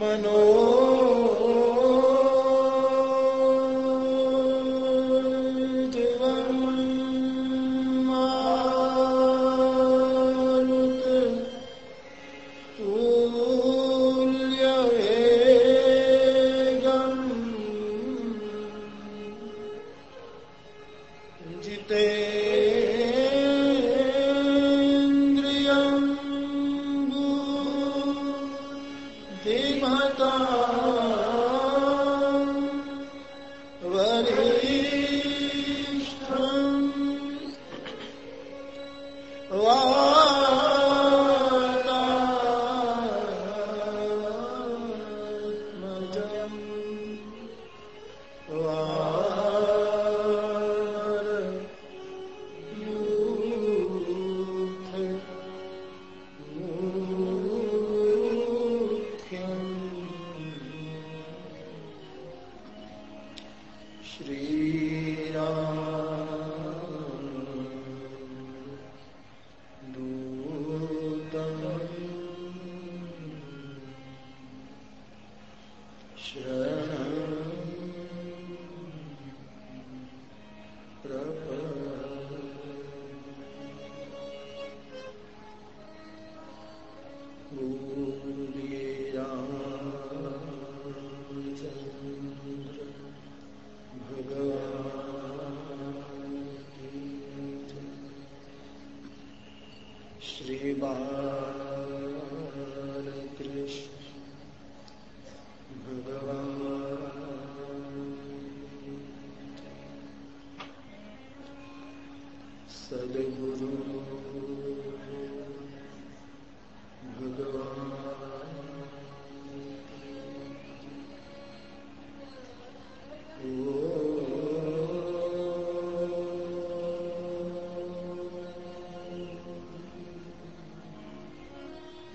मनो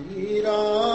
રામ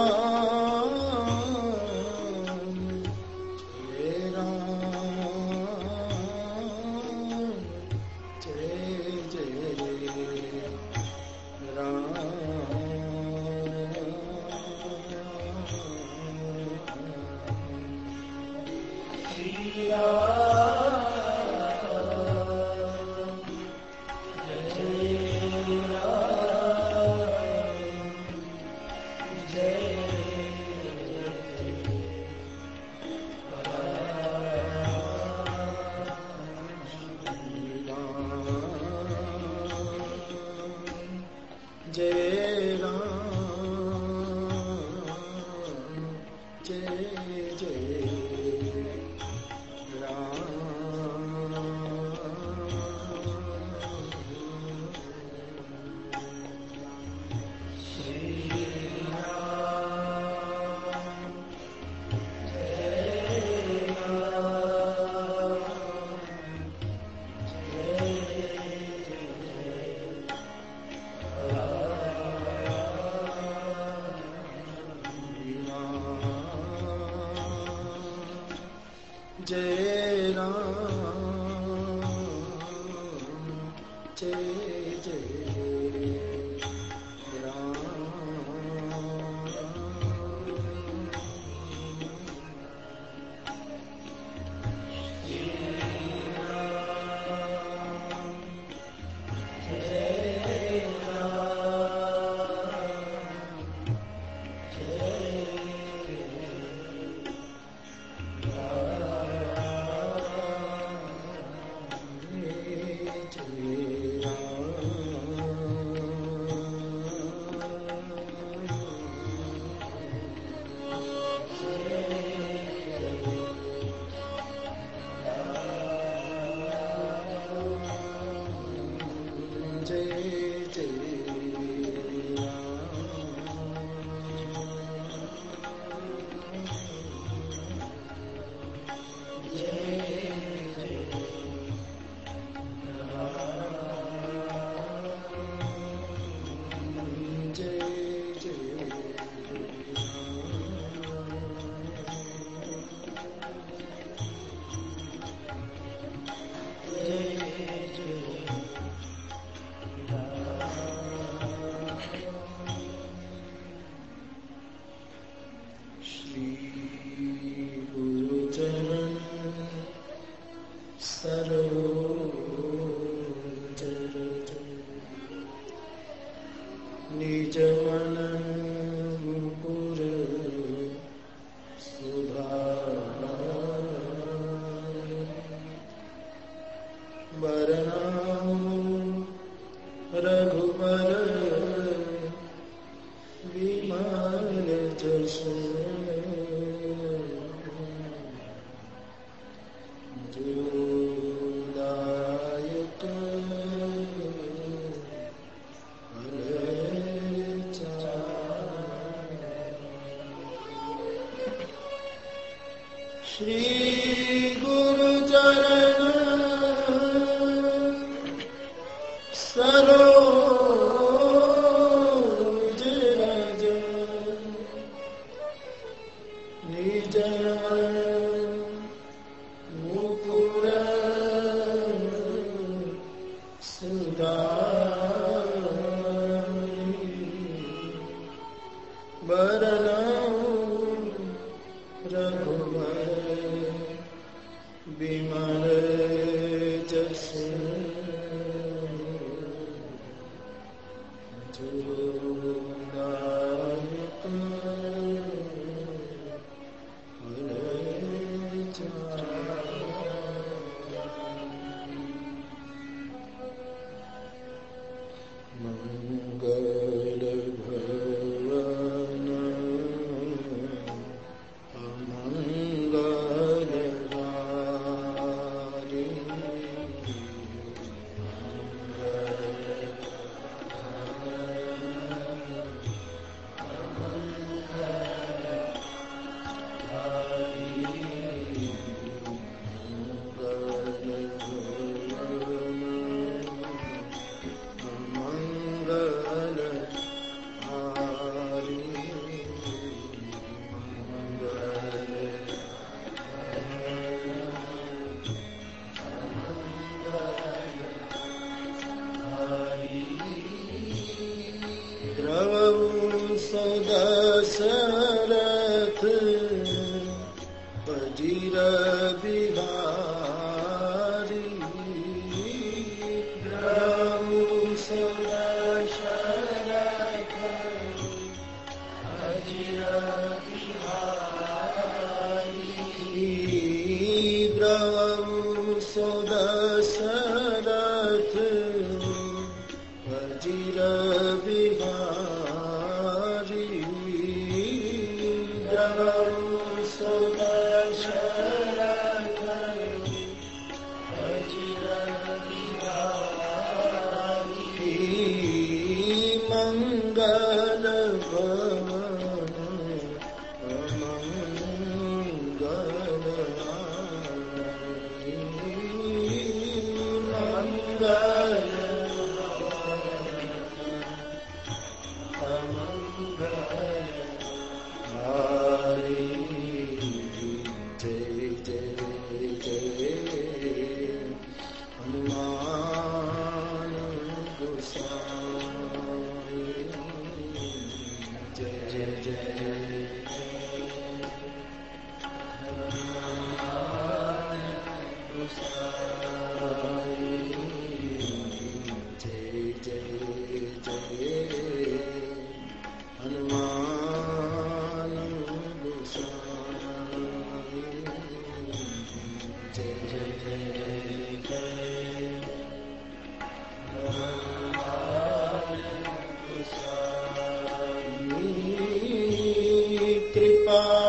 Bye.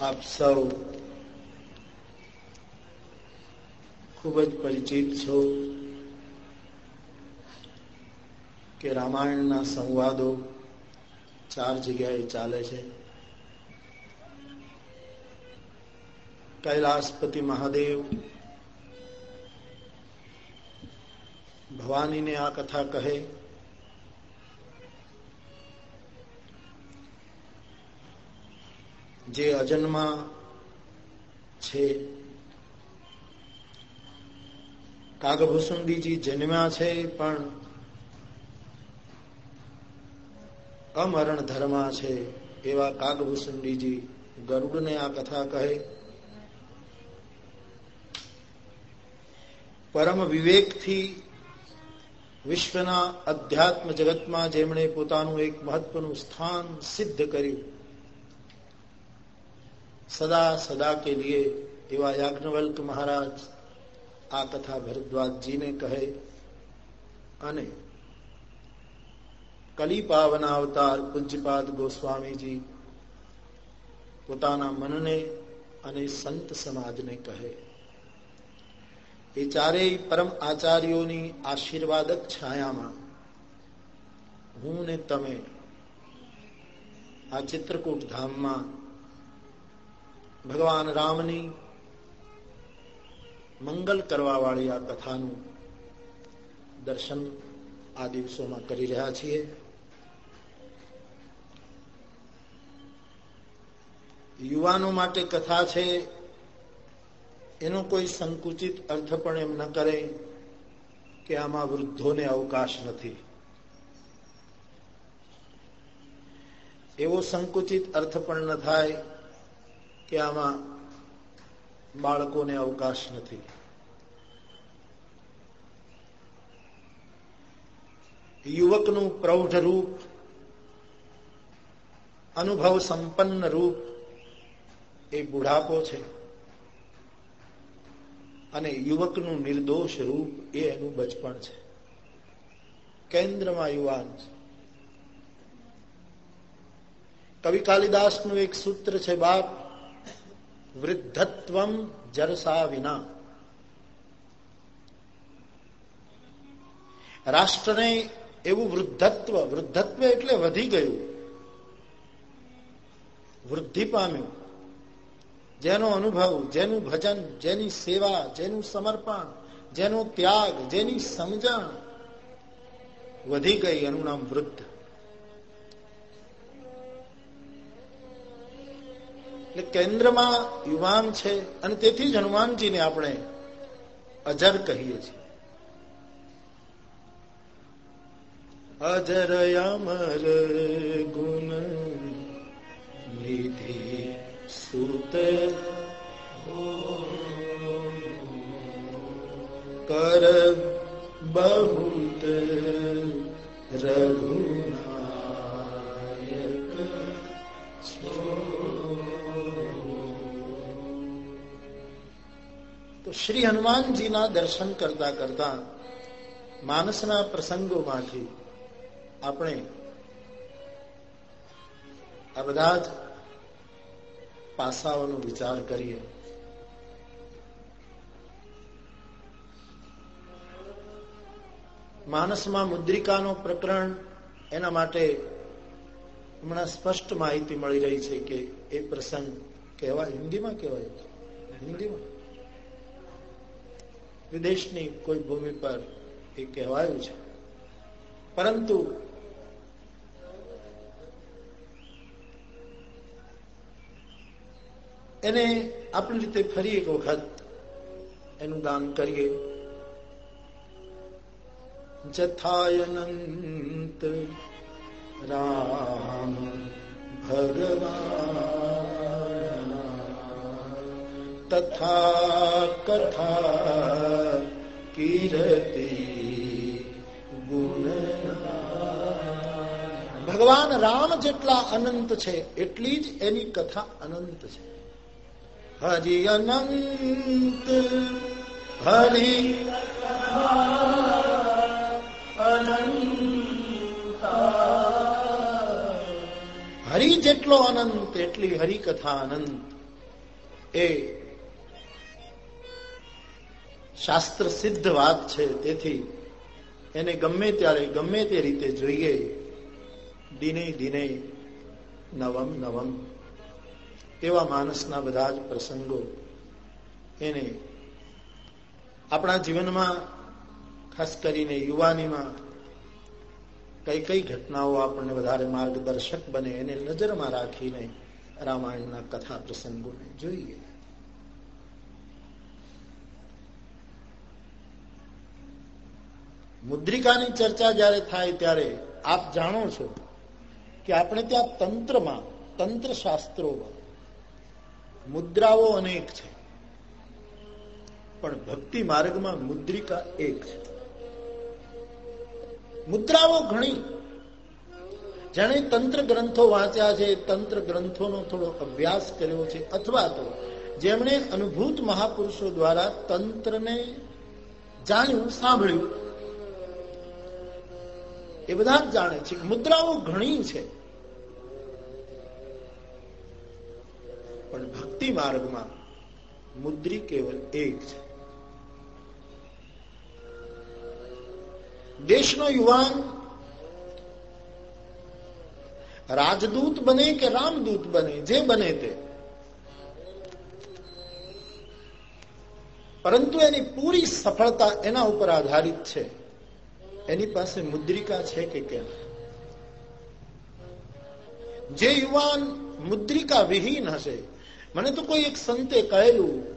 આપ સૌ ખૂબ જ પરિચિત છો કે રામાયણના સંવાદો ચાર જગ્યાએ ચાલે છે. કૈલાસપતિ મહાદેવ, ભવાનીને આ કથા કહે જે અજન્મા છે. કાગભૂસુંદીજી જન્મ્યા છે, પણ અમરણ ધર્મા છે. એવા કાગભૂસુંદીજી ગરુડને આ કથા કહે. પરમ વિવેકથી વિશ્વના અધ્યાત્મ જગતમાં જેમણે પોતાનું એક મહત્વનું સ્થાન સિદ્ધ કર્યું. સદા સદા કે લીએ એવા યાજ્ઞવલ્ક મહારાજ આ કથા ભરદ્વાજજીને કહે અને કલી પાવના અવતાર પૂજ્યપાદ ગોસ્વામીજી પોતાના મનને અને સંત સમાજને કહે, એ ચારેય પરમ આચાર્યોની આશીર્વાદક છાયામાં હું ને તમે આ ચિત્રકૂટ ધામમાં ભગવાન રામની મંગલ કરવા વાળી આ કથાનું દર્શન આ દિવસોમાં કરી રહ્યા છીએ. યુવાનો માટે કથા છે, એનો કોઈ સંકુચિત અર્થ પણ એમ ન કરે કે આમાં વૃદ્ધોને અવકાશ નથી. એવો સંકુચિત અર્થ પણ ન થાય કે આમાં બાળકોને અવકાશ નથી. યુવકનું પ્રૌઢ રૂપ, અનુભવ સંપન્ન રૂપ એ બુઢાપો છે. અને યુવકનું નિર્દોષ રૂપ એ એનું બચપણ છે. કેન્દ્રમાં યુવાન છે. કવિ કાલિદાસનું એક સૂત્ર છે, બાપ વૃદ્ધત્વમ જરસા વિના રાષ્ટ્રને એવું વૃદ્ધત્વ વૃદ્ધત્વ એટલે વધી ગયું વૃદ્ધિ પામ્યું જેનો અનુભવ જેનું ભજન જેની સેવા જેનું સમર્પણ જેનો ત્યાગ જેની સમજણ વધી ગઈ એનું નામ વૃદ્ધ એટલે કેન્દ્રમાં યુવાન છે અને તેથી જ હનુમાનજીને આપણે અજર કહીએ છીએ. અજર અમર ગુણ નિધિ સુત કર બહુત રઘુનાયક તો શ્રી હનુમાનજીના દર્શન કરતા કરતા માનસના પ્રસંગોમાંથી આપણે આ બધા જ પાસાઓનો વિચાર કરીએ. માનસમાં મુદ્રિકાનો પ્રકરણ એના માટે હમણાં સ્પષ્ટ માહિતી મળી રહી છે કે એ પ્રસંગ કહેવાય, હિન્દીમાં કહેવાય હિન્દીમાં? વિદેશની કોઈ ભૂમિ પર એ કહેવાયું છે. પરંતુ એને આપણી રીતે ફરી એક વખત એનું દાન કરીએ. જથાયનંત રામ ભગવાન કથા કીર્તિ ગુણ ભગવાન રામ જેટલા અનંત છે એટલી જ એની કથા અનંત છે હરિ અનંત હરિ હરિ જેટલો અનંત એટલી હરિકથા અનંત એ શાસ્ત્ર સિદ્ધ વાત છે. તેથી એને ગમે ત્યારે, ગમે તે રીતે જોઈએ. દિને દિને, નવમ નવમ, એવા માણસના બધા જ પ્રસંગો એને આપણા જીવનમાં, ખાસ કરીને યુવાનીમાં, કઈ કઈ ઘટનાઓ આપણને વધારે માર્ગદર્શક બને, એને નજરમાં રાખીને રામાયણના કથા પ્રસંગોને જોઈએ. મુદ્રિકાની ચર્ચા જ્યારે થાય ત્યારે આપ જાણો છો કે આપણે ત્યાં તંત્રમાં તંત્ર શાસ્ત્રોમાં મુદ્રાઓ અનેક છે. પણ ભક્તિ માર્ગમાં મુદ્રિકા એક છે. મુદ્રાઓ ઘણી. જેણે તંત્ર ગ્રંથો વાંચ્યા છે, તંત્ર ગ્રંથોનો થોડો અભ્યાસ કર્યો છે, અથવા તો જેમણે અનુભૂત મહાપુરુષો દ્વારા તંત્રને જાણ્યું, સાંભળ્યું. એ બધા જ જાણે છે. મુદ્રાઓ ઘણી છે. પણ ભક્તિ માર્ગમાં મુદ્રી કેવલ એક છે. દેશનો યુવાન રાજદૂત બને કે રામદૂત બને, જે બને તે. પરંતુ એની પૂરી સફળતા એના ઉપર આધારિત છે. એની પાસે મુદ્રિકા છે કે કેમ? જે યુવાન મુદ્રિકા વિહીન હશે, મને તો કોઈ એક સંતે કહેલું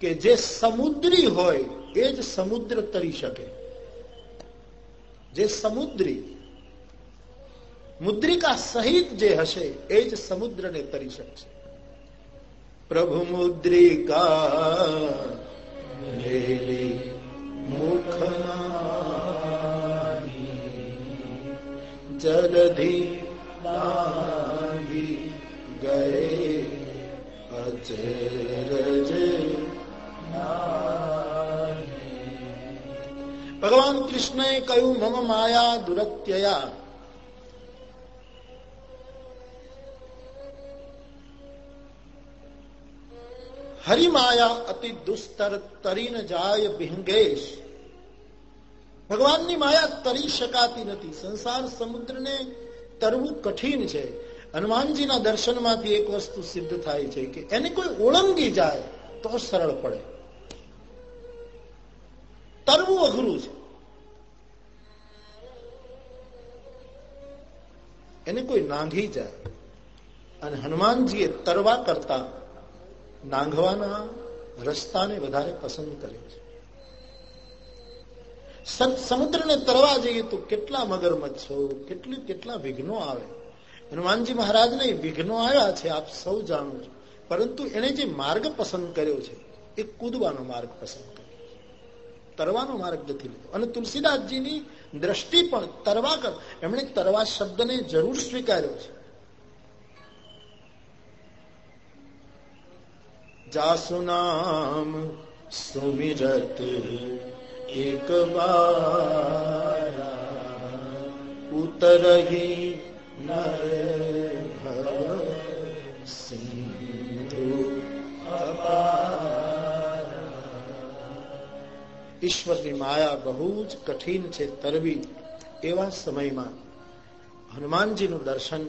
કે જે સમુદ્રી હોય એ જ સમુદ્ર તરી શકે. જે સમુદ્રી મુદ્રિકા સહિત જે હશે એ જ સમુદ્રને તરી શકશે. પ્રભુ મુદ્રિકા મુખમાં જલધી ગયે ભગવાન કૃષ્ણએ કહ્યું મમ માયા દુરત્યયા હરિમાયા અતિ દુસ્તર તરીન જાય ભિંગેશ ભગવાનની માયા તરી શકાતી નથી સંસાર સમુદ્રને તરવું કઠિન છે. હનુમાનજીના દર્શનમાંથી એક વસ્તુ સિદ્ધ થાય છે કે એને કોઈ ઓળંગી જાય તો સરળ પડે. તરવું અઘરું છે. એને કોઈ નાંઘી જાય. અને હનુમાનજીએ તરવા કરતા નાંઘવાના રસ્તાને વધારે પસંદ કરે છે. સમુદ્રને તરવા જઈએ તો કેટલા મગરમચ્છો, કેટલી કેટલા વિઘ્નો આવે? હનુમાનજી મહારાજને વિઘ્નો આવ્યા છે, આપ સૌ જાણો છો. પરંતુ એને જે માર્ગ પસંદ કર્યો છે, એ કૂદવાનો માર્ગ પસંદ કર્યો તરવાનો માર્ગ નથી લીધો. અને તુલસીદાસજીની દ્રષ્ટિ પણ તરવા કર એમણે તરવા શબ્દને જરૂર સ્વીકાર્યો છે. જાસુ નામ સુમિરત એક બાર ઉતરહી ઈશ્વરની માયા બહુ જ કઠિન છે, તરવી એવા સમયમાં. હનુમાનજીનું દર્શન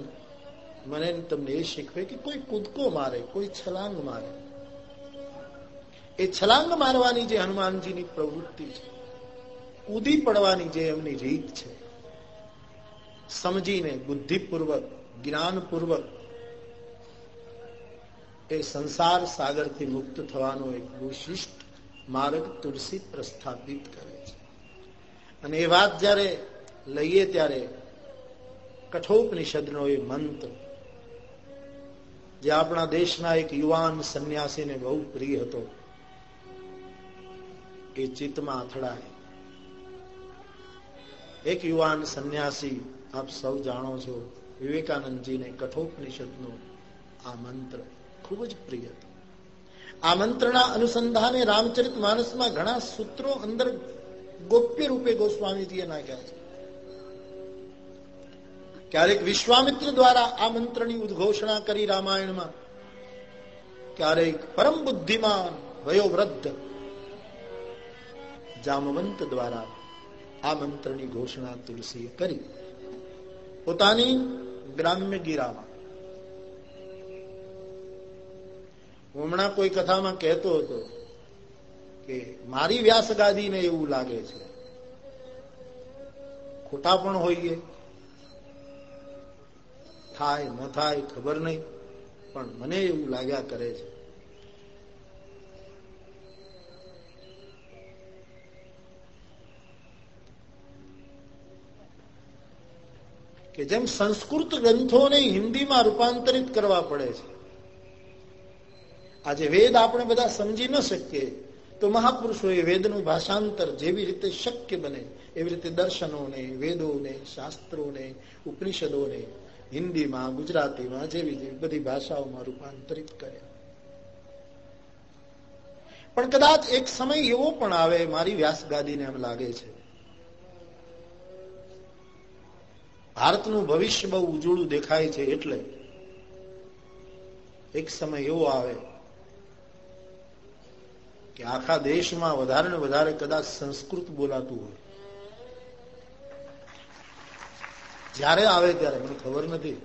મને તમને એ શીખવે કે કોઈ કૂદકો મારે, કોઈ છલાંગ મારે. એ છલાંગ મારવાની જે હનુમાનજીની પ્રવૃત્તિ છે કૂદી પડવાની જે એમની રીત છે, સમજીને બુદ્ધિપૂર્વક, જ્ઞાનપૂર્વક, એ સંસાર સાગરથી મુક્ત થવાનો એક વિશિષ્ટ માર્ગ તુલસી પ્રસ્થાપિત કરે છે. અને એ વાત જ્યારે લઈએ ત્યારે કઠોપનિષદનો એ મંત્ર, જે આપણા દેશના એક યુવાન સંન્યાસીને બહુ પ્રિય હતો, એ ચિત્તમાં અથડાય. એક યુવાન સંન્યાસી આપ સૌ જાણો છો વિવેકાનંદજીને કઠોપનિષદનો આ મંત્ર ખૂબ જ પ્રિય હતો આ મંત્રના અનુસંધાને રામચરિત માનસમાં ઘણા સૂત્રો અંદર ગોપ્ય રૂપે ગોસ્વામીજીએ નાખ્યા છે ક્યારેક વિશ્વામિત્ર દ્વારા આ મંત્રની ઉદ્ઘોષણા કરી રામાયણમાં ક્યારેક પરમ બુદ્ધિમાન વયોવૃદ્ધ જામવંત દ્વારા આ મંત્રની ઘોષણા તુલસીએ કરી. પોતાની ગ્રામ્ય ગીરામાં. હમણાં કોઈ કથામાં કહેતો હતો કે, મારી વ્યાસ ગાદીને એવું લાગે છે. ખોટા પણ હોઈએ. થાય, ન થાય ખબર નહીં, પણ મને એવું લાગ્યા કરે છે. કે જેમ સંસ્કૃત ગ્રંથોને હિન્દીમાં રૂપાંતરિત કરવા પડે છે. આજે વેદ આપણે બધા સમજી ન શકીએ. તો મહાપુરુષોએ વેદનું ભાષાંતર જેવી રીતે શક્ય બને, એવી રીતે દર્શનોને, વેદોને, શાસ્ત્રોને, ઉપનિષદોને હિન્દીમાં, ગુજરાતીમાં જેવી જેવી બધી ભાષાઓમાં રૂપાંતરિત કર્યા પણ કદાચ એક સમય એવો પણ આવે, મારી વ્યાસ ગાદીને એમ લાગે છે ભારતનું ભવિષ્ય બહુ ઉજળું દેખાય છે એટલે એક સમય એવો આવે કે આખા દેશમાં વધારે ને વધારે કદાચ સંસ્કૃત બોલાતું હોય. જ્યારે આવે ત્યારે, મને ખબર નથી.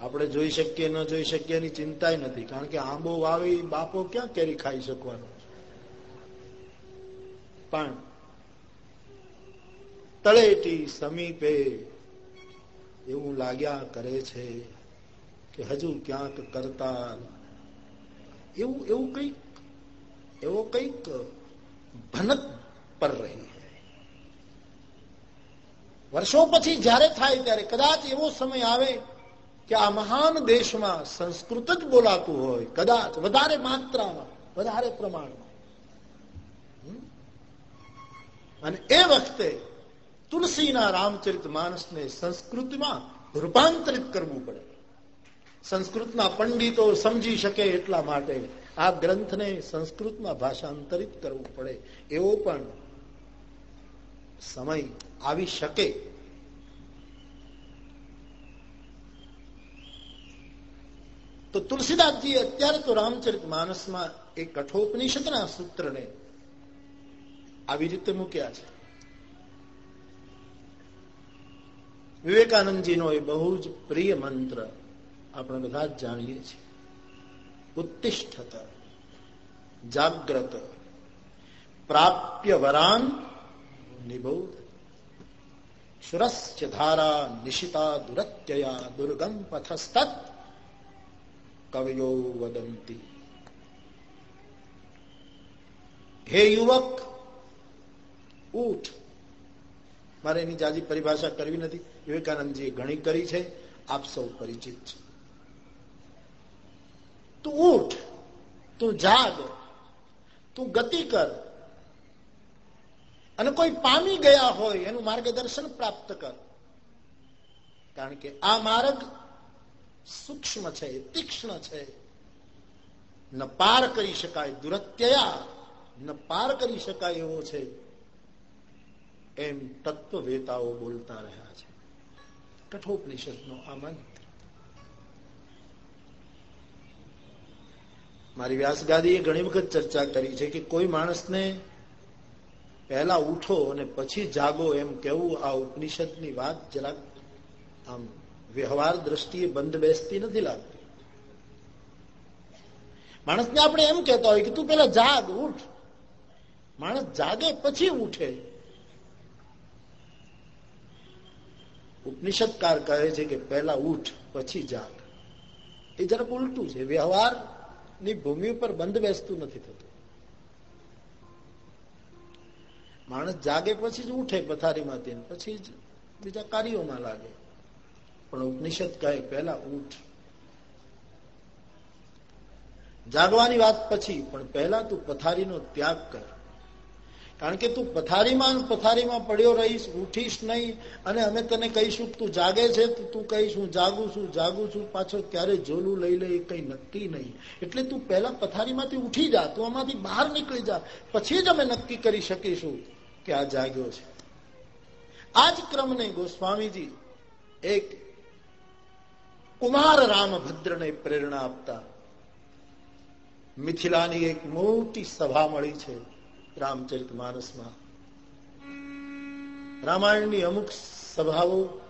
આપણે જોઈ શકીએ, ન જોઈ શકીએ એની ચિંતા નથી, કારણ કે આંબો વાવી બાપો ક્યાં કેરી ખાઈ શકવાનો? પણ તળેટી સમીપે એવું લાગ્યા કરે છે કે હજુ ક્યાંક કરતા એવું એવું કંઈક, એવો કંઈક ભનક પર રહી વર્ષો પછી જ્યારે થાય ત્યારે કદાચ એવો સમય આવે કે આ મહાન દેશમાં સંસ્કૃત જ બોલાતું હોય, કદાચ વધારે માત્રામાં, વધારે પ્રમાણમાં. અને એ વખતે તુલસીના રામચરિત માનસને સંસ્કૃતમાં રૂપાંતરિત કરવું પડે. સંસ્કૃતના પંડિતો સમજી શકે એટલા માટે આ ગ્રંથને સંસ્કૃતમાં ભાષાંતરિત કરવું પડે. એવો પણ સમય આવી શકે. તો તુલસીદાસજી અત્યારે તો રામચરિત માનસમાં એ કઠોપનિષદના સૂત્રને આવી રીતે મૂક્યા છે. વિવેકાનંદજીનો એ બહુ જ પ્રિય મંત્ર આપણે બધા જ જાણીએ છીએ. ઉત્તિષ્ઠત, જાગ્રત, પ્રાપ્ય વરાન નિબોધ. સુરસ્ય ધારા નિશિતા દુરત્યયા દુર્ગમ પથસ્તત કવયો વદંતી. હે યુવક ઉઠ મારે એની જાજી પરિભાષા કરવી નથી. વિવેકાનંદજીએ ઘણી કરી છે. આપ સૌ પરિચિત છે. તું ઉઠ, તું જાગ, તું ગતિ કર. અને કોઈ પામી ગયા હોય એનું માર્ગદર્શન પ્રાપ્ત કર. કારણ કે આ માર્ગ સૂક્ષ્મ છે, તીક્ષ્ણ છે. ન પાર કરી શકાય દુરત્યયા, ન પાર કરી શકાય એવો છે. એમ તત્વ વેતાઓ બોલતા રહ્યા છે. કઠોપનિષદ નો આ મંત્ર મારી વ્યાસગાદીએ ઘણી વખત ચર્ચા કરી છે કે કોઈ માણસને પહેલા ઉઠો અને પછી જાગો એમ કેવું આ ઉપનિષદની વાત જરાક આમ વ્યવહાર દ્રષ્ટિએ બંધ બેસતી નથી લાગતી. માણસને આપણે એમ કહેતા હોય કે તું પેલા જાગ, ઉઠ. માણસ જાગે પછી ઉઠે. ઉપનિષદકાર કહે છે કે પહેલા ઉઠ પછી જાગ એ જરાક ઉલટું છે. વ્યવહારની ભૂમિ ઉપર બંધ બેસતું નથી થતું. માણસ જાગે પછી જ ઉઠે પથારીમાંથી પછી જ બીજા કાર્યોમાં લાગે. પણ ઉપનિષદ કહે પહેલા ઉઠ જાગવાની વાત પછી, પણ પહેલા તું પથારીનો ત્યાગ કર. કારણ કે તું પથારીમાં પથારીમાં પડ્યો રહીશ, ઉઠીશ નહીં, અને અમે તને કહીશું તું જાગે છે, તો કહીશ, હું જાગું છું જાગું છું પાછો ક્યારે જોલું લઈ લે, એ કઈ નક્કી નહીં. એટલે તું પહેલા પથારીમાંથી ઉઠી જા, તું આમાંથી બહાર નીકળી જા. પછી જ અમે નક્કી કરી શકીશું કે આ જાગ્યો છે. આ જ ક્રમને ગોસ્વામીજી એક કુમાર રામભદ્રને પ્રેરણા આપતા મિથિલાની એક મોટી સભા મળી છે. રામચરિત માનસમાં. રામાયણની અમુક સભાઓ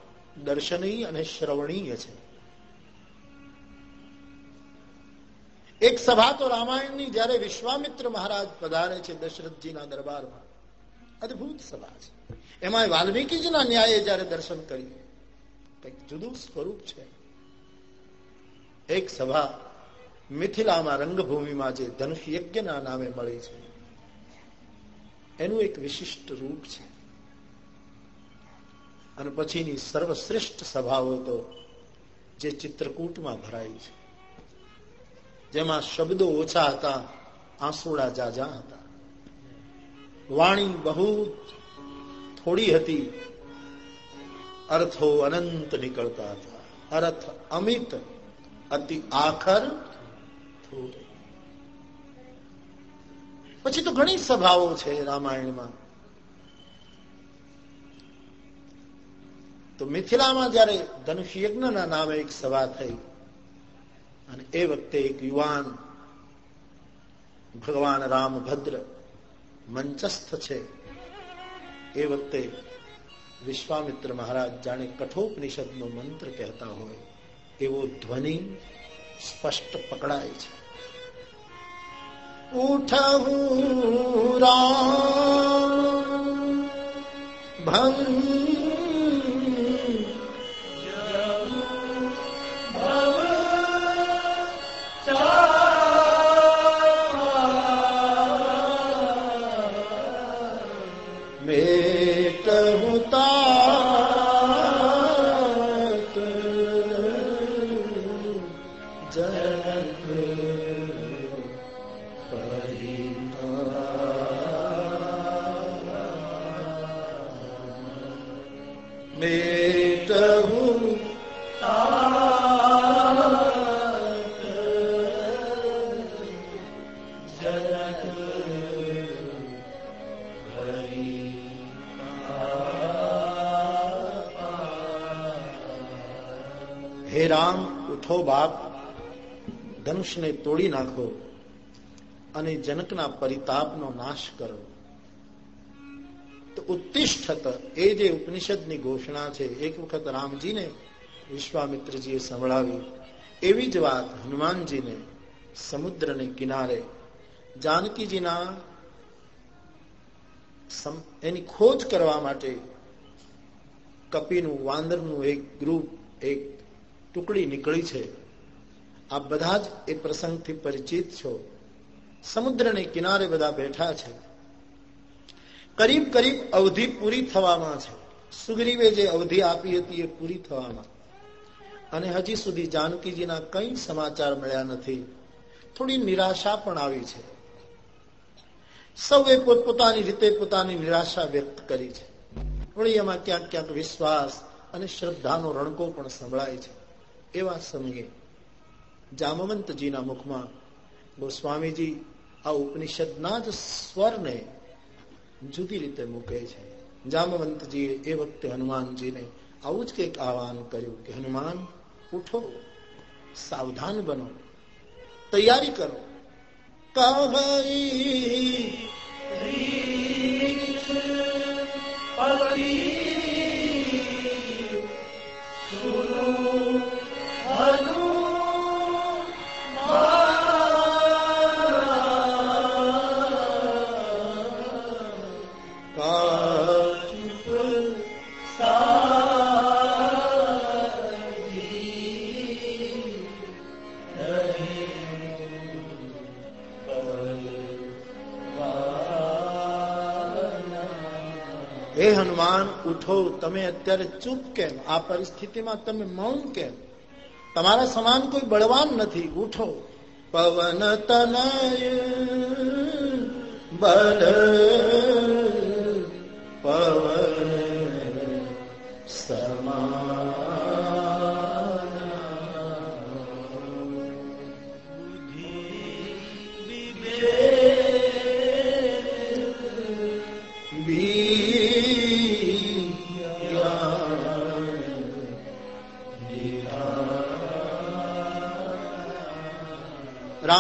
દર્શનીય અને શ્રવણીય છે. એક સભા તો રામાયણની જયારે વિશ્વામિત્ર મહારાજ પધારે છે દશરથજીના દરબારમાં. અદભુત સભા છે. એમાં વાલ્મીકીજીના ન્યાયે જયારે દર્શન કરીએ, કંઈક જુદું સ્વરૂપ છે. એક સભા મિથિલામાં રંગભૂમિમાં જે ધનુષ યજ્ઞના નામે મળી છે. એનું એક વિશિષ્ટ રૂપ છે. અને પછીની સર્વશ્રેષ્ઠ સભાઓ તો જે ચિત્રકૂટમાં ભરાઈ છે. જેમાં શબ્દો ઓછા હતા, આંસુડા જાજા હતા. વાણી બહુ થોડી હતી, અર્થો અનંત નીકળતા હતા. અર્થ અમિત અતિ આખર પછી તો ઘણી સભાઓ છે રામાયણમાં. તો મિથિલામાં જયારે ધનુષ યજ્ઞના નામે એક સભા થઈ, અને એ વખતે એક યુવાન, ભગવાન રામભદ્ર મંચસ્થ છે, એ વખતે વિશ્વામિત્ર મહારાજ જાણે કઠોપનિષદ નો મંત્ર કહેતા હોય, એવો ધ્વનિ સ્પષ્ટ પકડાય છે. ઉઠવું રામ. ભંગ ધનુષને તોડી નાખો અને જનકના પરિતાપનો નાશ કરો. તો ઉત્તિષ્ઠત એ જે ઉપનિષદની ઘોષણા છે, એક વખત રામજીને, વિશ્વામિત્રજીએ સંભળાવી. એવી જ વાત હનુમાનજીને સમુદ્રને કિનારે. જાનકીજીના એની ખોજ કરવા માટે કપીનું, વાંદરનું એક ગ્રુપ, એક ટુકડી નીકળી છે. આ બધા જ એ પ્રસંગથી પરિચિત છો. સમુદ્રને કિનારે બધા બેઠા છે. કરીબ કરીબ અવધિ પૂરી થવામાં છે. સુગ્રીવે જે અવધિ આપી હતી એ પૂરી થવામાં. અને હજી સુધી જાનકીજીના કઈ સમાચાર મળ્યા નથી. થોડી નિરાશા પણ આવી છે. સૌએ પોતપોતાની રીતે પોતાની નિરાશા વ્યક્ત કરી છે. વળી એમાં ક્યાંક ક્યાંક વિશ્વાસ અને શ્રદ્ધાનો રણકો પણ સંભળાય છે. એવા સમયે જામવંતજીના મુખમાં ગોસ્વામીજી આ ઉપનિષદના જ સ્વરને જુદી રીતે મૂકે છે. જામવંતજીએ એ વખતે હનુમાનજીને આવું જ કંઈક આહવાન કર્યું કે, હનુમાન, ઉઠો, સાવધાન બનો, તૈયારી કરો. કહી ઉઠો, તમે અત્યારે ચૂપ કેમ? આ પરિસ્થિતિમાં તમે મૌન કેમ? તમારા સમાન કોઈ બળવાન નથી, ઉઠો. પવન તનય બળ પવન સમા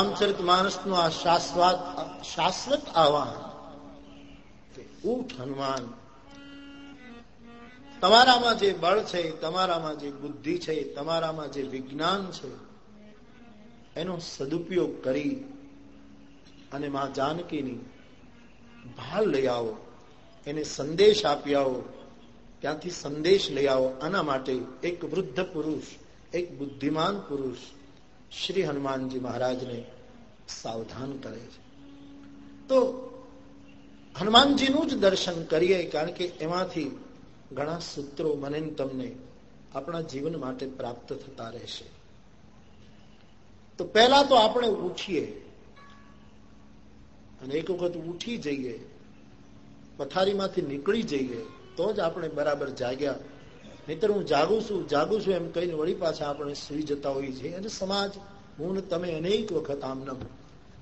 રામચરિત માનસનું આ શાશ્વત શાશ્વત આહવાન ઉઠ હનુમાન. તમારામાં જે બળ છે, તમારામાં જે બુદ્ધિ છે, તમારામાં જે વિજ્ઞાન છે, એનો સદુપયોગ કરી અને મા જાનકીની ભાલ લઈ આવો, એને સંદેશ આપી આવો, ત્યાંથી સંદેશ લઈ આવો. આના માટે એક વૃદ્ધ પુરુષ, એક બુદ્ધિમાન પુરુષ શ્રી હનુમાનજી મહારાજને સાવધાન કરે છે. તો હનુમાનજીનું જ દર્શન કરીએ, કારણ કે એમાંથી ઘણા સૂત્રો મને તમને આપણા જીવન માટે પ્રાપ્ત થતા રહેશે. તો પહેલા તો આપણે ઉઠીએ અને એક વખત ઉઠી જઈએ, પથારીમાંથી નીકળી જઈએ, તો જ આપણે બરાબર જાગ્યા. નહીતર હું જાગું છું જાગું છું એમ કહીને વળી પાછા આપણે સુઈ જતા હોઈએ છીએ. અને સમાજ, હું તમે અનેક વખત આમને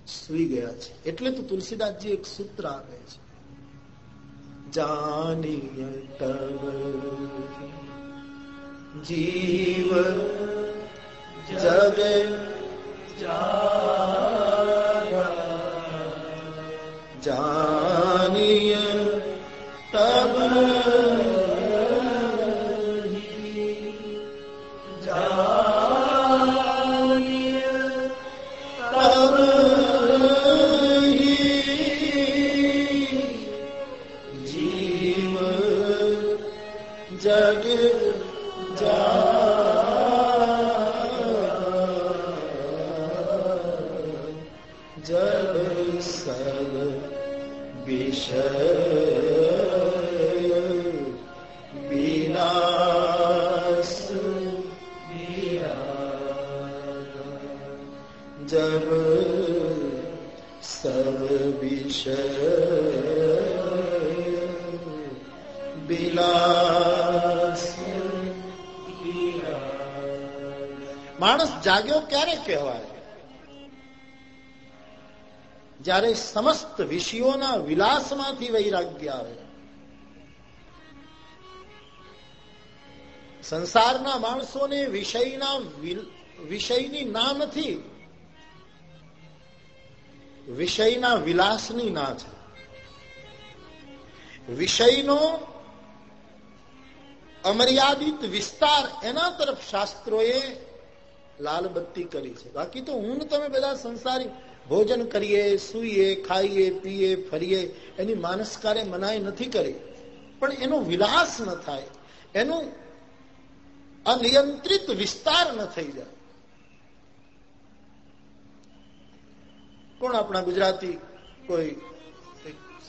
સુઈ ગયા છે. એટલે તો તુલસીદાસજી એક સૂત્ર આપે છે. જાનીય જીવ જગ જાનીય જાગ્યો ક્યારે કહેવાય? જ્યારે સમસ્ત વિષયોના વિલાસમાંથી વૈરાગ્ય આવે. સંસારના માણસોને વિષયના વિષયની ના નથી. વિષયના વિલાસની ના છે. વિષયનો અમર્યાદિત વિસ્તાર એના તરફ શાસ્ત્રોએ લાલબત્તી કરી છે. બાકી તો હું તમે બધા સંસારી ભોજન કરીએ, સુઈએ, ખાઈએ, પીએ, ફરીએ, એની માનસકારે મનાય નથી કરી. પણ એનો વિલાસ ન થાય. એનું અનિયંત્રિત વિસ્તાર ન થઈ જાય. કોણ આપણા ગુજરાતી કોઈ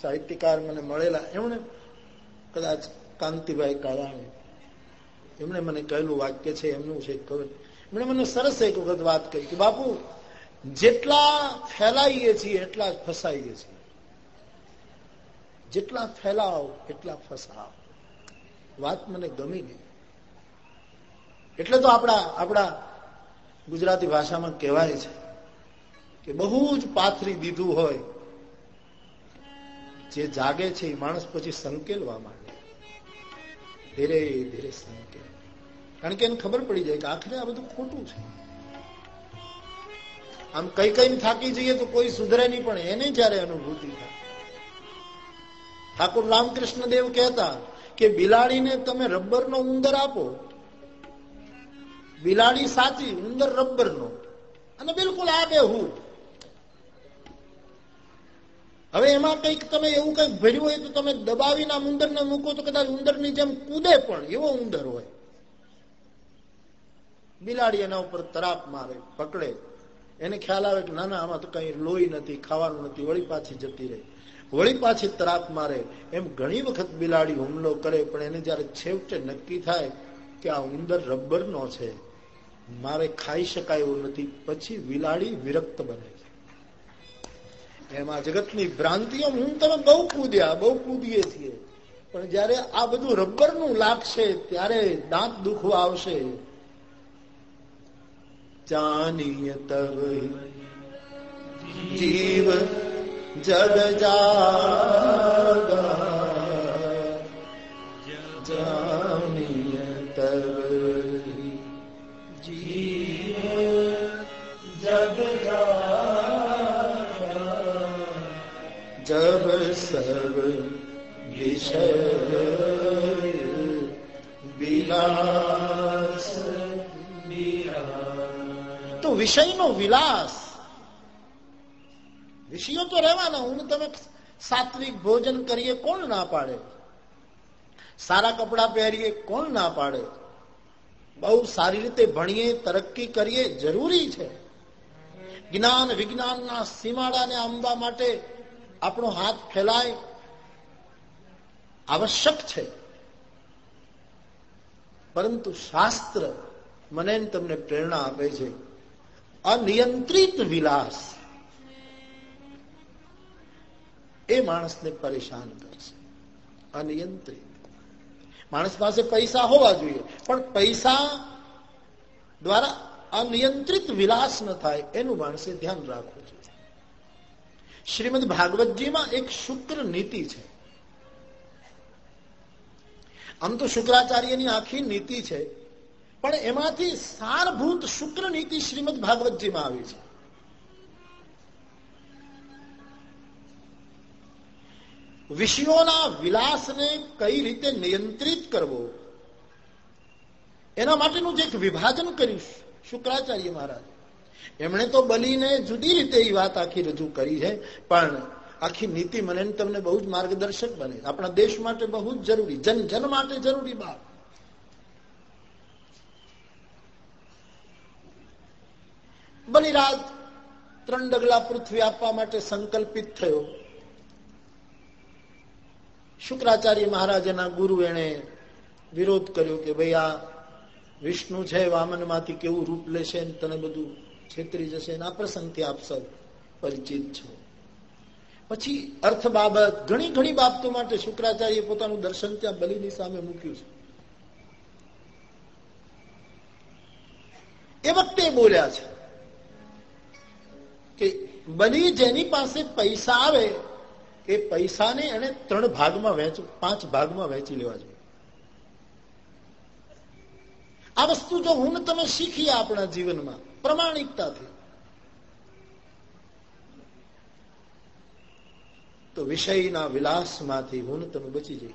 સાહિત્યકાર મને મળેલા? એમણે કદાચ કાંતિભાઈ કાળાણી. એમણે મને કહેલું વાક્ય છે, એમનું છે ખબર એમણે મને સરસ એક વખત વાત કહી કે, બાપુ, જેટલા ફેલાઈએ છીએ, એટલા જ ફસાઈએ છીએ. જેટલા ફેલાવ એટલા ફસાવ વાત મને ગમી નહીં. એટલે તો આપણા આપણા ગુજરાતી ભાષામાં કહેવાય છે કે બહુ જ પાથરી દીધું હોય, જે જાગે છે એ માણસ પછી સંકેલવા માંડે. ધીરે ધીરે સંકેલ. કારણ કે એને ખબર પડી જાય કે આખરે આ બધું ખોટું છે. આમ કઈ કઈ થાકી જઈએ તો કોઈ સુધરે નહીં, પણ એને જયારે અનુભૂતિ થાય. ઠાકોર રામકૃષ્ણ દેવ કહેતા કે બિલાડીને તમે રબ્બરનો ઉંદર આપો. બિલાડી સાચી, ઉંદર રબ્બરનો અને બિલકુલ આગે હું. હવે એમાં કંઈક તમે એવું કંઈક ભર્યું હોય તો તમે દબાવીને ઉંદર ને મૂકો તો કદાચ ઉંદરની જેમ કૂદે પણ, એવો ઉંદર હોય. બિલાડી એના ઉપર તરાપ મારે, પકડે. એને ખ્યાલ આવે કે ના ના આમાં તો કઈ લોહી નથી, ખાવાનું નથી, વળી પાછી જતી રહે. વળી પાછી તરાપ મારે. એમ ઘણી વખત બિલાડી હુમલો કરે, પણ એને જયારે છેવટે નક્કી થાય કે આ ઉંદર રબરનો છે, મારે ખાઈ શકાય એવું નથી. પછી બિલાડી વિરક્ત બને છે. એમાં જગતની ભ્રાંતિઓ, હું તમે બહુ કૂદ્યા, બહુ કૂદીએ છીએ. પણ જયારે આ બધું રબરનું લાગશે, ત્યારે દાંત દુખવા આવશે. જાનીય તવ જીવ જગ જાગા જાનીય તવ જીવ જગ જબ સબ વિષય તો વિષયનો વિલાસ. વિષયો તો રહેવાના, હું તમે સાત્વિક ભોજન કરીએ કોણ ના પાડે? સારા કપડા પહેરીએ કોણ ના પાડે? બહુ સારી રીતે ભણીએ, તરક્કી કરીએ જરૂરી છે. જ્ઞાન વિજ્ઞાનના સીમાડાને આંબવા માટે આપણો હાથ ફેલાય આવશ્યક છે. પરંતુ શાસ્ત્ર મને તમને પ્રેરણા આપે છે. અનિયંત્રિત વિલાસ. એ માણસને પરેશાન કરશે. અનિયંત્રિત. માણસ પાસે પૈસા હોવા જોઈએ, પણ પૈસા દ્વારા અનિયંત્રિત વિલાસ ન થાય, એનું માણસે ધ્યાન રાખવું જોઈએ. શ્રીમદ ભાગવતજીમાં એક શુક્ર નીતિ છે. આમ તો શુક્રાચાર્યની આખી નીતિ છે પણ એમાંથી સારભૂત શુક્ર નીતિ શ્રીમદ ભાગવતજીમાં આવી છે. વિષયોના વિલાસને કઈ રીતે નિયંત્રિત કરવો, એના માટેનું જે એક વિભાજન કર્યું શુક્રાચાર્ય મહારાજ. એમણે તો બલીને જુદી રીતે એ વાત આખી રજૂ કરી છે, પણ આખી નીતિ મને તમને બહુ જ માર્ગદર્શક બને. આપણા દેશ માટે બહુ જ જરૂરી, જન જન માટે જરૂરી બાત બલિરાજ ત્રણ ડગલા પૃથ્વી આપવા માટે સંકલ્પિત થયો. શુક્રાચાર્ય મહારાજના ગુરુ એને વિરોધ કર્યો કે ભાઈ આ વિષ્ણુ છે વામનમાંથી કેવું રૂપ લેશે તને બધું છેતરી જશે આ પ્રસંગથી આપ સૌ પરિચિત છો. પછી અર્થ બાબત, ઘણી ઘણી બાબતો માટે શુક્રાચાર્ય પોતાનું દર્શન ત્યાં બલિની સામે મૂક્યું છે. એ વખતે બોલ્યા છે કે બની જેની પાસે પૈસા આવે, એ પૈસાને એને ત્રણ ભાગમાં વહેંચ, પાંચ ભાગમાં વહેંચી લેવા જોઈએ. આ વસ્તુ જો હું તમે શીખીએ આપણા જીવનમાં, પ્રમાણિકતાથી, તો વિષયના વિલાસમાંથી હું તમે બચી જઈએ.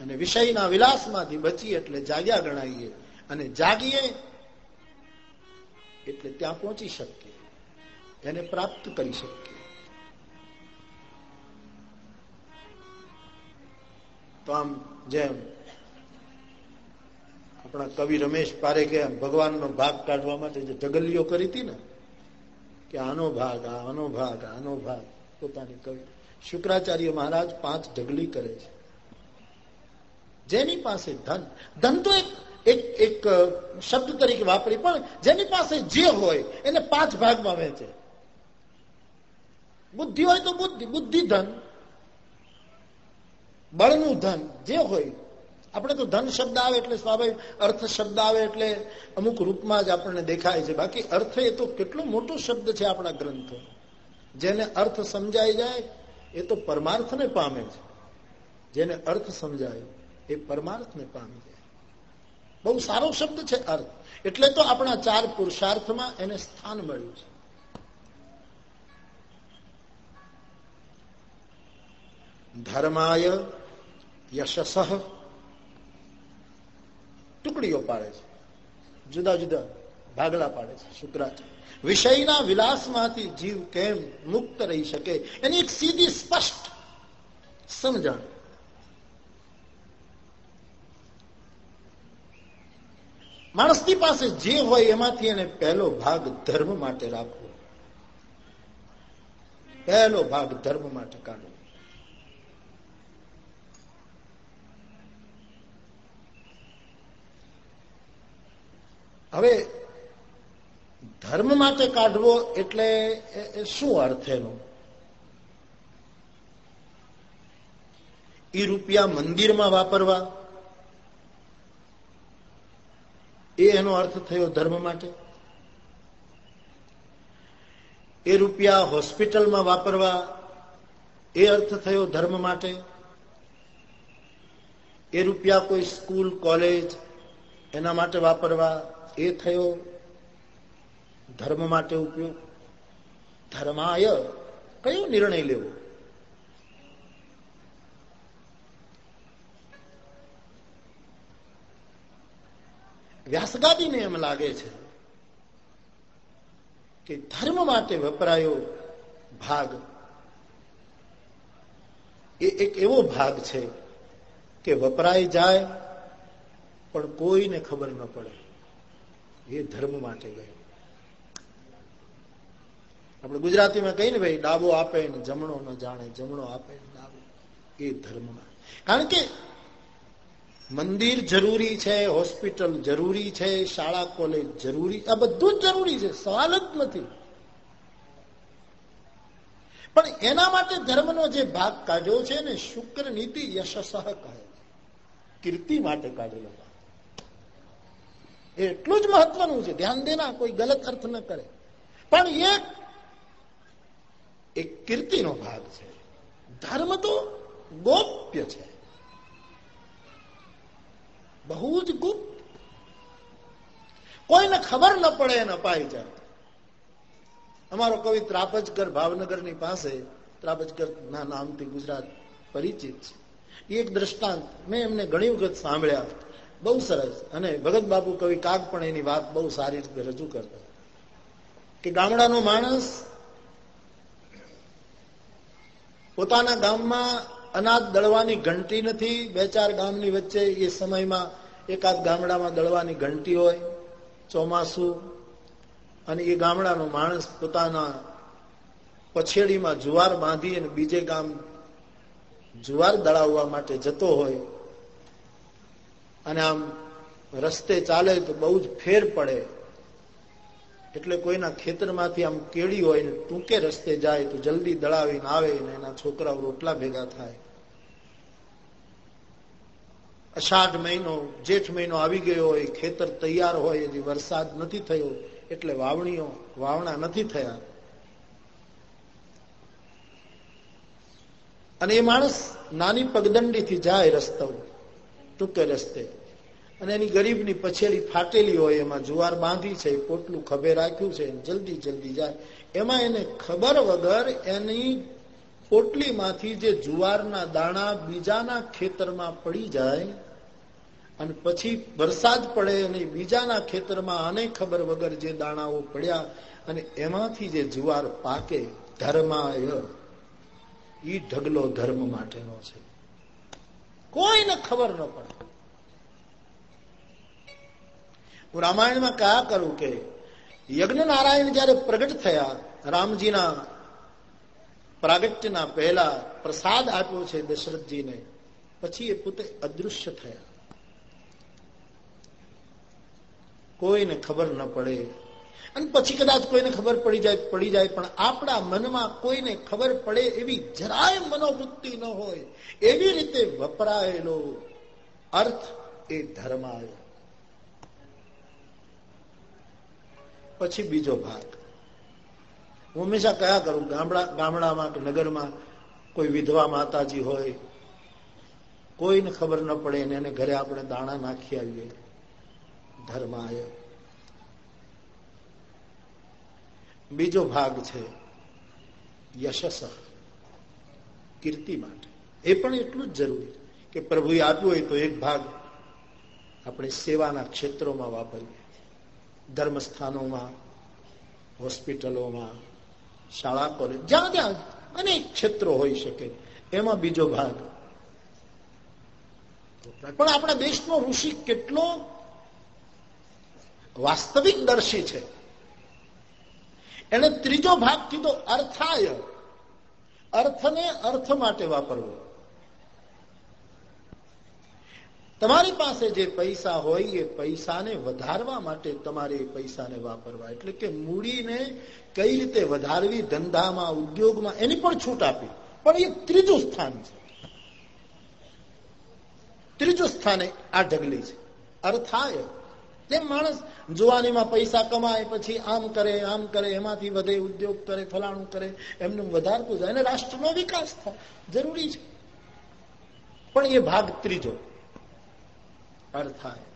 અને વિષયના વિલાસમાંથી બચી એટલે જાગ્યા ગણાઈએ. અને જાગીએ એટલે ત્યાં પહોંચી શકીએ. એને પ્રાપ્ત કરી શકીએ. તો આમ જેમ આપણા કવિ રમેશ પારેખે ભગવાનનો ભાગ કાઢવા માટે જે ઢગલીઓ કરી હતી ને, કે આનો ભાગ આનો ભાગ આનો ભાગ, પોતાની કવિ શુક્રાચાર્ય મહારાજ પાંચ ઢગલી કરે છે. જેની પાસે ધન ધન તો એક એક એક શબ્દ તરીકે વાપરી, પણ જેની પાસે જે હોય એને પાંચ ભાગમાં વહેંચે. બુદ્ધિ હોય તો બુદ્ધિ બુદ્ધિ ધન, બળનું ધન, જે હોય. આપણે તો ધન શબ્દ આવે એટલે સ્વાભાવિક, અર્થ શબ્દ આવે એટલે અમુક રૂપમાં જ આપણને દેખાય છે. બાકી અર્થ એ તો કેટલો મોટો શબ્દ છે આપણા ગ્રંથો. જેને અર્થ સમજાઈ જાય, એ તો પરમાર્થને પામે છે. જેને અર્થ સમજાય, એ પરમાર્થને પામી જાય. બહુ સારો શબ્દ છે અર્થ. એટલે તો આપણા ચાર પુરુષાર્થમાં એને સ્થાન મળ્યું છે. ધર્માય યશસ. ટુકડીઓ પાડે છે. જુદા જુદા ભાગલા પાડે છે શુક્રાચાર્ય વિષયના વિલાસમાંથી જીવ કેમ મુક્ત રહી શકે? એની એક સીધી સ્પષ્ટ સમજણ. માણસની પાસે જે હોય એમાંથી એને પહેલો ભાગ ધર્મ માટે રાખવો. પહેલો ભાગ ધર્મ માટે કાઢવો. હવે ધર્મ માટે કાઢવો એટલે શું અર્થ એનો? એ રૂપિયા મંદિરમાં વાપરવા. એ એનો અર્થ થયો ધર્મ માટે? એ રૂપિયા હોસ્પિટલમાં વાપરવા, એ અર્થ થયો ધર્મ માટે? એ રૂપિયા કોઈ સ્કૂલ, કોલેજ એના માટે વાપરવા? એ થયો ધર્મ માટે ઉપયોગ. ધર્માય કયો નિર્ણય લેવો? વ્યાસગાદીને એમ લાગે છે કે ધર્મ માટે વપરાયો ભાગ એ એક એવો ભાગ છે કે વપરાય જાય પણ કોઈને ખબર ન પડે. એ ધર્મ માટે ગયો. આપણે ગુજરાતીમાં કહીએ ને ભાઈ, ડાબો આપે ને જમણો ન જાણે, જમણો આપે ને ડાબો. એ ધર્મમાં. કારણ કે મંદિર જરૂરી છે, હોસ્પિટલ જરૂરી છે, શાળા, કોલેજ જરૂરી, આ બધું જરૂરી છે, સવાલ જ નથી. પણ એના માટે ધર્મનો જે ભાગ કાઢ્યો છે ને, શુક્ર નીતિ યશસહ કહે કીર્તિ માટે કાઢેલો એટલું જ મહત્વનું છે. ધ્યાન દેના, કોઈ ગલત અર્થ ન કરે. પણ એક કીર્તિનો ભાગ છે. ધર્મ તો ગોપ્ય છે. બહુ જ ગુપ્ત. કોઈને ખબર ન પડે એને અપાઈ જાય અમારો કવિ ત્રાપજકર ભાવનગરની પાસે ત્રાપજકર ના નામથી ગુજરાત પરિચિત છે. એક દ્રષ્ટાંત. મેં એમને ઘણી વખત સાંભળ્યા. બહુ સરસ. અને ભગત બાપુ કવિ કાગ પણ એની વાત બહુ સારી રીતે રજૂ કરતા. કે ગામડાનો માણસ પોતાના ગામમાં અનાજ દળવાની ઘંટી નથી. બે ચાર ગામની વચ્ચે એ સમયમાં એકાદ ગામડામાં દળવાની ઘંટી હોય, ચોમાસું, અને એ ગામડાનો માણસ પોતાના પછેડીમાં જુવાર બાંધી અને બીજે ગામ જુવાર દળાવવા માટે જતો હોય અને આમ રસ્તે ચાલે તો બહુ જ ફેર પડે. એટલે કોઈના ખેતરમાંથી આમ કેળી હોય ને ટૂંકે રસ્તે જાય તો જલ્દી દળાવીને આવે ને એના છોકરાઓ રોટલા ભેગા થાય. અષાઢ મહિનો, જેઠ મહિનો આવી ગયો હોય, ખેતર તૈયાર હોય, હજી વરસાદ નથી થયો, એટલે વાવણીઓ, વાવણા નથી થયા. અને એ માણસ નાની પગદંડીથી જાય રસ્તો, ટૂંકે રસ્તે. અને એની ગરીબની પછેડી ફાટેલી હોય, એમાં જુવાર બાંધી છે, પોટલું ખભે રાખ્યું છે જલ્દી જલ્દી જાય. એમાં એને ખબર વગર એની પોટલીમાંથી જે જુવારના દાણા બીજાના ખેતરમાં પડી જાય અને પછી વરસાદ પડે અને બીજાના ખેતરમાં આને ખબર વગર જે દાણાઓ પડ્યા અને એમાંથી જે જુવાર પાકે, ધર્માય. ઈ ઢગલો ધર્મ માટેનો છે. કોઈને ખબર ન પડે. હું રામાયણમાં કયા કરું કે? યજ્ઞ નારાયણ જયારે પ્રગટ થયા, રામજીના પ્રાગટ્યના પહેલા પ્રસાદ આપ્યો છે દશરથજીને, પછી એ પોતે અદૃશ્ય થયા. કોઈને ખબર ન પડે. અને પછી કદાચ કોઈને ખબર પડી જાય પડી જાય, પણ આપણા મનમાં કોઈને ખબર પડે એવી જરાય મનોવૃત્તિ ન હોય. એવી રીતે વપરાયેલો અર્થ એ ધર્મ આવ્યો. પછી બીજો ભાગ. હું હંમેશા કયા કરું? ગામડા, ગામડામાં કે નગરમાં? કોઈ વિધવા માતાજી હોય, કોઈને ખબર ન પડે એને ઘરે આપણે દાણા નાખી આવીએ. ધર્માય. બીજો ભાગ છે યશસ, કીર્તિ માટે. એ પણ એટલું જ જરૂરી કે પ્રભુએ આપ્યું હોય તો એક ભાગ આપણે સેવાના ક્ષેત્રોમાં વાપરીએ. ધર્મસ્થાનોમાં, હોસ્પિટલોમાં, શાળા કોલેજ, જ્યાં જ્યાં અનેક ક્ષેત્રો હોઈ શકે. એમાં બીજો ભાગ. પણ આપણા દેશનો ઋષિ કેટલો વાસ્તવિક દર્શી છે. એને ત્રીજો ભાગ કીધો અર્થાય, અર્થને અર્થ માટે વાપરવો. તમારી પાસે જે પૈસા હોય એ પૈસાને વધારવા માટે તમારે એ પૈસાને વાપરવા. એટલે કે મૂડીને કઈ રીતે વધારવી, ધંધામાં, ઉદ્યોગમાં, એની પણ છૂટ આપી. પણ એ ત્રીજું સ્થાન છે. ત્રીજું સ્થાને આ ઢગલી છે. અર્થાય જેમ માણસ જુવાનીમાં પૈસા કમાય, પછી આમ કરે આમ કરે, એમાંથી વધે, ઉદ્યોગ કરે, ફલાણું કરે, એમનું વધારતું જાય. અને રાષ્ટ્રનો વિકાસ થાય. જરૂરી છે. પણ એ ભાગ ત્રીજો. અર્થાય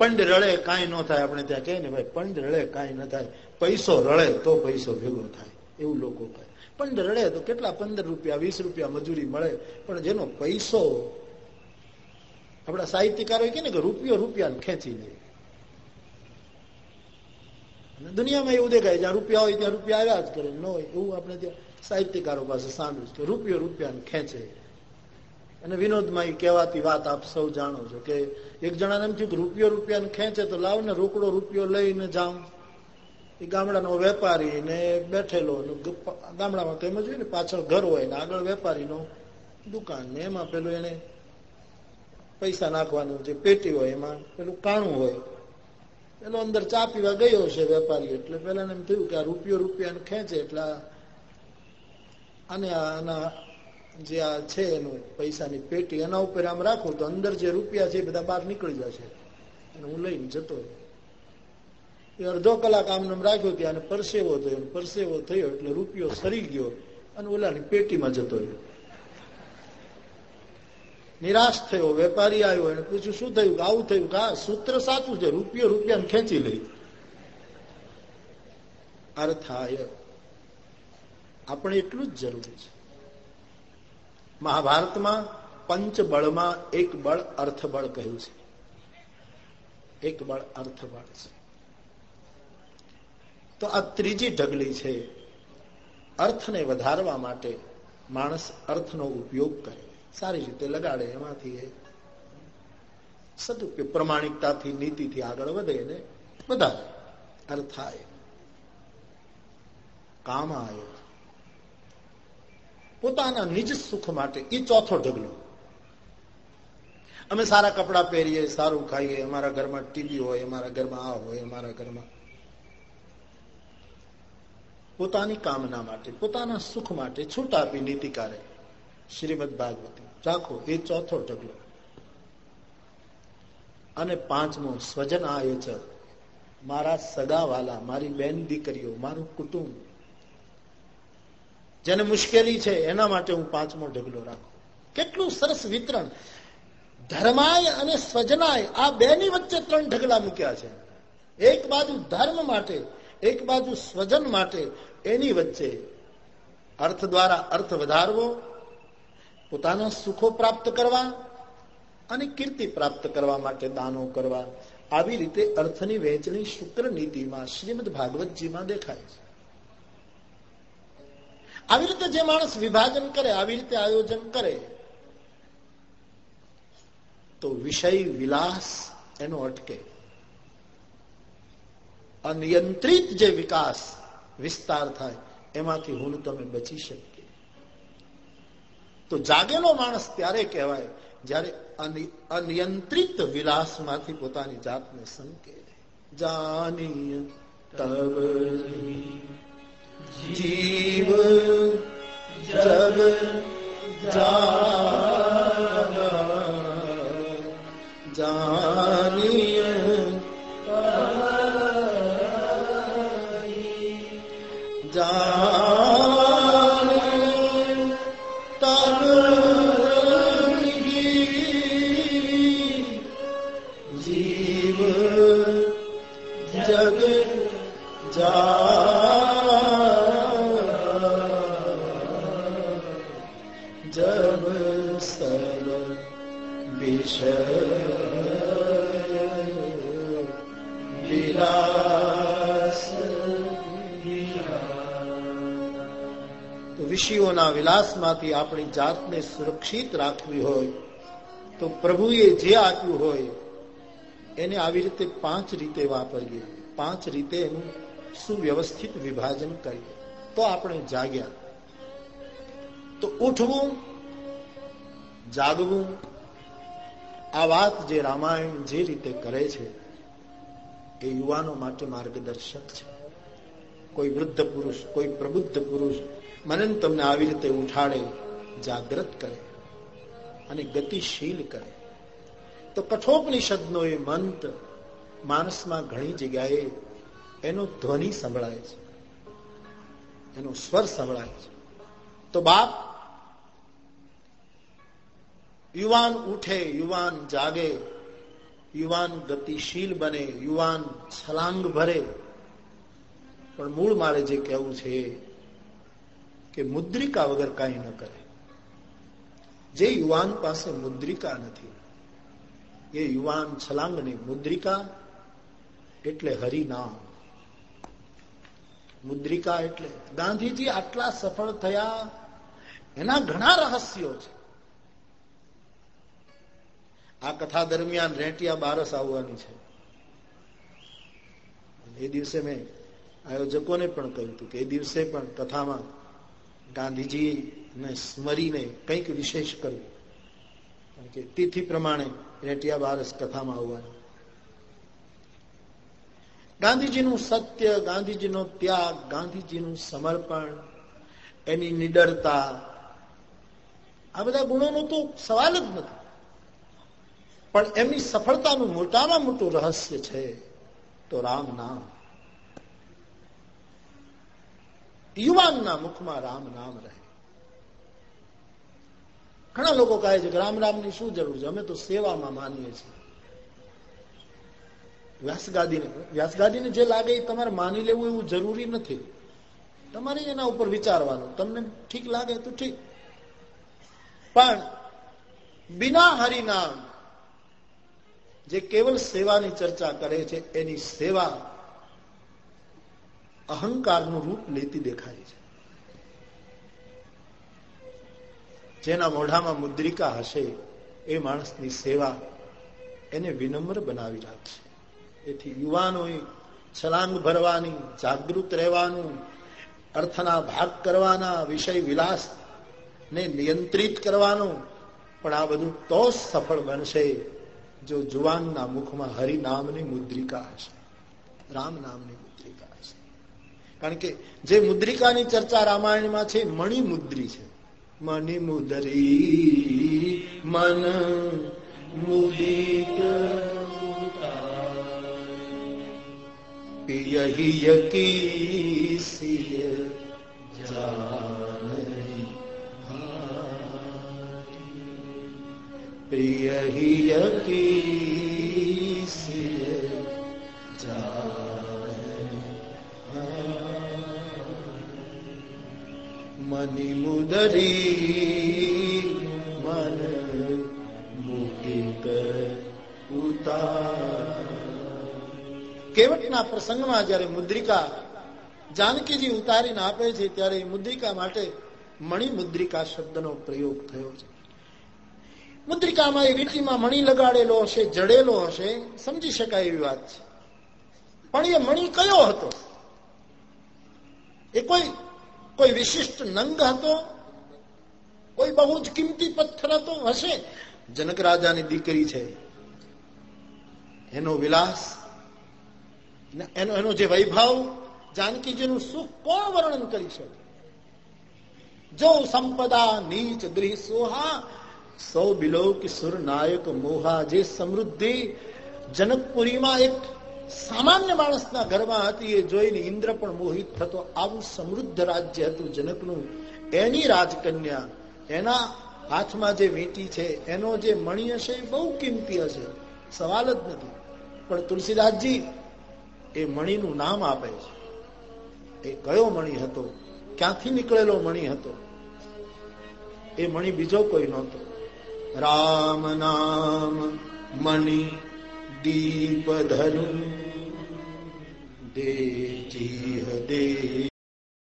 પંડ રળે કાંઈ ન થાય, આપણે ત્યાં કહે ને ભાઈ પંડ રળે કાંઈ ન થાય. પૈસો રળે તો પૈસો ભેગો થાય, એવું લોકો કહે. પંડ રળે તો કેટલા પંદર રૂપિયા, વીસ રૂપિયા મજૂરી મળે, પણ જેનો પૈસો આપણા સાહિત્યકારો કે ને કે રૂપિયો રૂપિયા ખેંચી લે. દુનિયામાં એવું દેખાય, જ્યાં રૂપિયા હોય ત્યાં રૂપિયા આવ્યા જ કરે, ન હોય, એવું આપણે ત્યાં સાહિત્યકારો પાસે સાંભળ્યું કે રૂપિયો રૂપિયાને ખેંચે. અને વિનોદમાં એ કહેવાતી વાત આપ સૌ જાણો છો કે એક જણાને એમ થયું કે રૂપિયો રૂપિયાને ખેંચે તો લાવ ને રોકડો રૂપિયો લઈને જાઉં. એ ગામડાનો વેપારી ને બેઠેલો ગામડામાં તો એમ જ ને પાછળ ઘર હોય ને આગળ વેપારીનો દુકાન ને એમાં પેલું એને પૈસા નાખવાનું જે પેટી હોય એમાં પેલું કાણું હોય. પેલો અંદર ચા પીવા ગયો છે વેપારી એટલે પેલા એમ થયું કે આ રૂપિયો રૂપિયાને ખેંચે એટલે અને આના જે આ છે એનું પૈસાની પેટી, એના ઉપર આમ રાખું તો અંદર જે રૂપિયા છે બધા બહાર નીકળી જશે. અને હું લઈને જતો એ અડધો કલાક આમ રાખ્યો ત્યાં પરસેવો થયો. પરસેવો થયો એટલે રૂપિયો સરી ગયો અને ઓલાની પેટીમાં જતો રહ્યો. નિરાશ થયો, વેપારી આવ્યો એને પૂછ્યું, શું થયું? આવું થયું? કે સૂત્ર સાચું છે? રૂપિયો રૂપિયા ખેંચી લઈ. અર્થાય આપણે એટલું જ જરૂરી છે. મહાભારતમાં પંચબળમાં એક બળ અર્થબળ કહ્યું છે. એક બળ અર્થબળ છે. તો આ ત્રીજી ઢગલી છે અર્થને વધારવા માટે માણસ અર્થનો ઉપયોગ કરે. સારી રીતે લગાડે, એમાંથી એ સદુપયોગ, પ્રમાણિકતાથી, નીતિથી આગળ વધે ને વધારે અર્થ આવે કામ આવે પોતાના નિજ સુખ માટે એ ચોથો ઢગલો. અમે સારા કપડા પહેરીએ, સારું ખાઈએ, અમારા ઘરમાં ટીવી હોય, અમારા ઘરમાં આ હોય, અમારા ઘરમાં. પોતાની કામના માટે, પોતાના સુખ માટે છૂટ આપી નીતિકારે શ્રીમદ ભાગવતી. ચાખો, એ ચોથો ઢગલો. અને પાંચમો, સ્વજન આયોજન મારા સગાવાલા, મારી બેન દીકરીઓ, મારું કુટુંબ જેને મુશ્કેલી છે, એના માટે હું પાંચમો ઢગલો રાખું. કેટલું સરસ વિતરણ. ધર્માય અને સ્વજનાય, આ બેની વચ્ચે ત્રણ ઢગલા મૂક્યા છે. એક બાજુ ધર્મ માટે, એક બાજુ સ્વજન માટે, એની વચ્ચે. અર્થ દ્વારા અર્થ વધારવો, પોતાના સુખો પ્રાપ્ત કરવા અને કીર્તિ પ્રાપ્ત કરવા માટે દાનો કરવા. આવી રીતે અર્થની વહેંચણી શુક્ર નીતિમાં શ્રીમદ ભાગવતજીમાં દેખાય છે. આવી રીતે જે માણસ વિભાજન કરે, આવી રીતે આયોજન કરે, તો વિષય વિલાસ એનો અટકે. અનિયંત્રિત જે વિકાસ વિસ્તાર થાય, એમાંથી હું તમે બચી શકીએ. તો જાગેલો માણસ ત્યારે કહેવાય, જ્યારે અનિયંત્રિત વિલાસમાંથી પોતાની જાતને સંકે જાની તબ જીવ જગ જાનીય જા વિષયોના વિલાસમાંથી આપણી જાતને સુરક્ષિત રાખવી હોય, તો પ્રભુએ જે આપ્યું હોય, એને આવી રીતે પાંચ રીતે વાપરીએ. પાંચ રીતે એનું સુવ્યવસ્થિત વિભાજન કરીએ. તો આપણે જાગ્યા. તો ઉઠવું, જાગવું, આ વાત જે રામાયણ જે રીતે કરે છે, એ યુવાનો માટે માર્ગદર્શક છે. કોઈ વૃદ્ધ પુરુષ, કોઈ પ્રબુદ્ધ પુરુષ મને તમને આવી રીતે ઉઠાડે, જાગ્રત કરે અને ગતિશીલ કરે. તો કઠોપનિષદનો એ મંત માણસમાં ઘણી જગ્યાએ એનો ધ્વનિ સંભળાય છે. એનો સ્વર સંભળાય છે. તો બાપ, યુવાન ઉઠે, યુવાન જાગે, યુવાન ગતિશીલ બને, યુવાન છલાંગ ભરે પણ મૂળ મારે જે કહેવું છે કે મુદ્રિકા વગર કાંઈ ન કરે. જે યુવાન પાસે મુદ્રિકા નથી, એ યુવાન છલાંગની મુદ્રિકા એટલે હરિનામ. મુદ્રિકા એટલે ગાંધીજી આટલા સફળ થયા, એના ઘણા રહસ્યો છે. આ કથા દરમિયાન રેટિયા બારસ આવવાની છે. એ દિવસે મેં આયોજકોને પણ કહ્યું હતું કે એ દિવસે પણ કથામાં ગાંધીજીને સ્મરીને કંઈક વિશેષ કરવું કારણ કે તિથિ પ્રમાણે રેટિયા બારસ કથામાં આવવાનું. ગાંધીજીનું સત્ય, ગાંધીજીનો ત્યાગ, ગાંધીજીનું સમર્પણ, એની નિડરતા, આ બધા ગુણોનો તો સવાલ જ નથી. પણ એમની સફળતાનું મોટામાં મોટું રહસ્ય છે તો રામ નામ. યુવાનના મુખમાં રામ નામ રહે. ઘણા લોકો કહે છે કે રામ રામની શું જરૂર છે? અમે તો સેવામાં માનીએ છીએ. વ્યાસગાદીને વ્યાસગાદીને જે લાગે એ તમારે માની લેવું એવું જરૂરી નથી. તમારે એના ઉપર વિચારવાનું. તમને ઠીક લાગે તો ઠીક. પણ બિના હરિનામ જે કેવલ સેવાની ચર્ચા કરે છે, એની સેવા અહંકારનું રૂપ લેતી દેખાય છે. જેના મોઢામાં મુદ્રિકા હશે, એ માણસની સેવા એને વિનમ્ર બનાવી રાખશે. એથી યુવાનોએ છલાંગ ભરવાની, જાગૃત રહેવાનું, અર્થના ભાગ કરવાના, વિષય વિલાસ ને નિયંત્રિત કરવાનું, પણ આ બધું તો સફળ બનશે જો જુવાનના મુખમાં હરિનામની મુદ્રિકા હશે, રામ નામની મુદ્રિકા હશે. કારણ કે જે મુદ્રિકાની ચર્ચા રામાયણમાં છે મણિ મુદ્રી છે મણિ મુદરી મન પ્રિય યહી યકી મની મુદરી મન મુકિત કેવટના પ્રસંગમાં જયારે મુદ્રિકા જાનકીજી ઉતારીને આપે છે, ત્યારે એ મુદ્રિકા માટે મણિ મુદ્રિકા શબ્દનો પ્રયોગ થયો છે. મુદ્રિકામાં એ વીટીમાં મણી લગાડેલો હશે, જડેલો હશે, સમજી શકાય એવી વાત છે. પણ એ મણી કયો હતો? એ કોઈ કોઈ વિશિષ્ટ નંગ હતો? કોઈ બહુ જ કિંમતી પથ્થર હતો? હશે? જનક રાજાની દીકરી છે. એનો વિલાસ એનો એનો જે વૈભવ, જાનકીજીનું સુખ કોણ વર્ણન કરી શકે? જો સંપદા નીચ ગૃહ સોહા, સૌ બિલોક સુર નાયક મોહા, જે સમૃદ્ધિ જનકપુરીમાં એક સામાન્ય માણસના ઘરમાં હતી એ જોઈને ઇન્દ્ર પણ મોહિત થતો આવું સમૃદ્ધ રાજ્ય હતું. જનકનું એની રાજકન્યા, એના હાથમાં જે વીંટી છે, એનો જે મણી હશે એ બહુ કિંમતી હશે સવાલ જ નથી. પણ તુલસીદાસજી એ મણીનું નામ આપે છે. એ કયો મણી હતો? ક્યાંથી નીકળેલો મણી હતો? એ મણી બીજો કોઈ નહોતો. રામ નામ મણિ દીપ ધરું દે જીહ દે